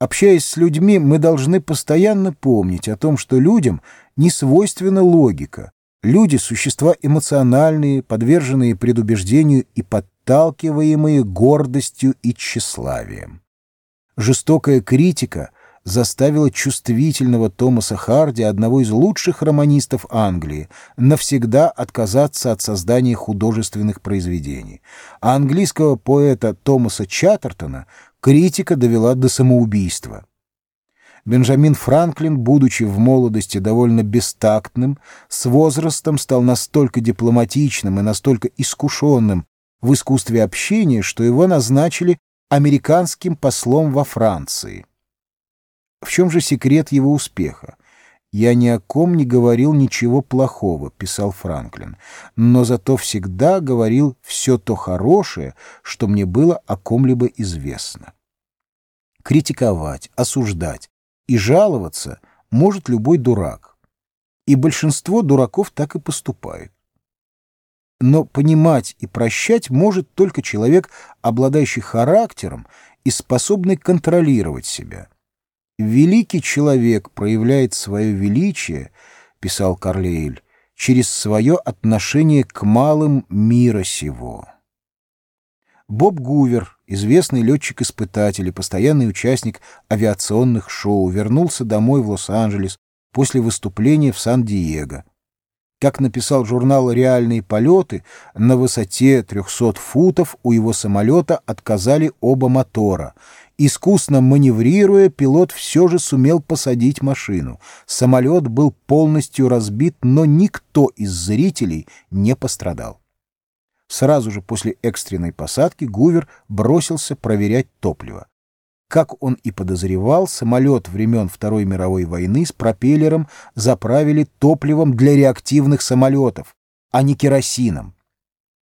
Общаясь с людьми, мы должны постоянно помнить о том, что людям не свойственна логика. Люди — существа эмоциональные, подверженные предубеждению и подталкиваемые гордостью и тщеславием. Жестокая критика заставила чувствительного Томаса Харди, одного из лучших романистов Англии, навсегда отказаться от создания художественных произведений. А английского поэта Томаса Чаттертона критика довела до самоубийства. Бенджамин Франклин, будучи в молодости довольно бестактным, с возрастом стал настолько дипломатичным и настолько искушенным в искусстве общения, что его назначили американским послом во Франции. В чем же секрет его успеха? «Я ни о ком не говорил ничего плохого», — писал Франклин, «но зато всегда говорил все то хорошее, что мне было о ком-либо известно». Критиковать, осуждать и жаловаться может любой дурак. И большинство дураков так и поступает. Но понимать и прощать может только человек, обладающий характером и способный контролировать себя. «Великий человек проявляет свое величие», — писал Карлейль, «через свое отношение к малым мира сего». Боб Гувер, известный летчик-испытатель и постоянный участник авиационных шоу, вернулся домой в Лос-Анджелес после выступления в Сан-Диего. Как написал журнал «Реальные полеты», на высоте 300 футов у его самолета отказали оба мотора. Искусно маневрируя, пилот все же сумел посадить машину. Самолет был полностью разбит, но никто из зрителей не пострадал. Сразу же после экстренной посадки Гувер бросился проверять топливо. Как он и подозревал, самолет времен Второй мировой войны с пропеллером заправили топливом для реактивных самолетов, а не керосином.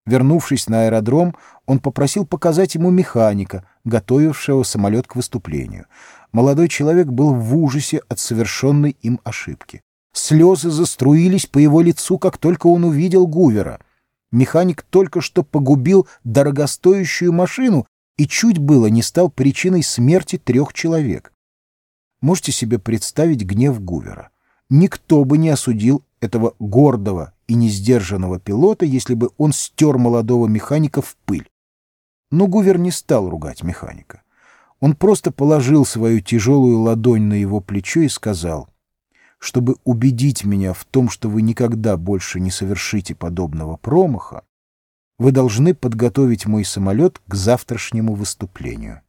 Вернувшись на аэродром, он попросил показать ему механика, готовившего самолет к выступлению. Молодой человек был в ужасе от совершенной им ошибки. Слезы заструились по его лицу, как только он увидел Гувера. Механик только что погубил дорогостоящую машину и чуть было не стал причиной смерти трех человек. Можете себе представить гнев Гувера? Никто бы не осудил этого гордого и несдержанного пилота, если бы он стер молодого механика в пыль. Но Гувер не стал ругать механика. Он просто положил свою тяжелую ладонь на его плечо и сказал, «Чтобы убедить меня в том, что вы никогда больше не совершите подобного промаха, вы должны подготовить мой самолет к завтрашнему выступлению.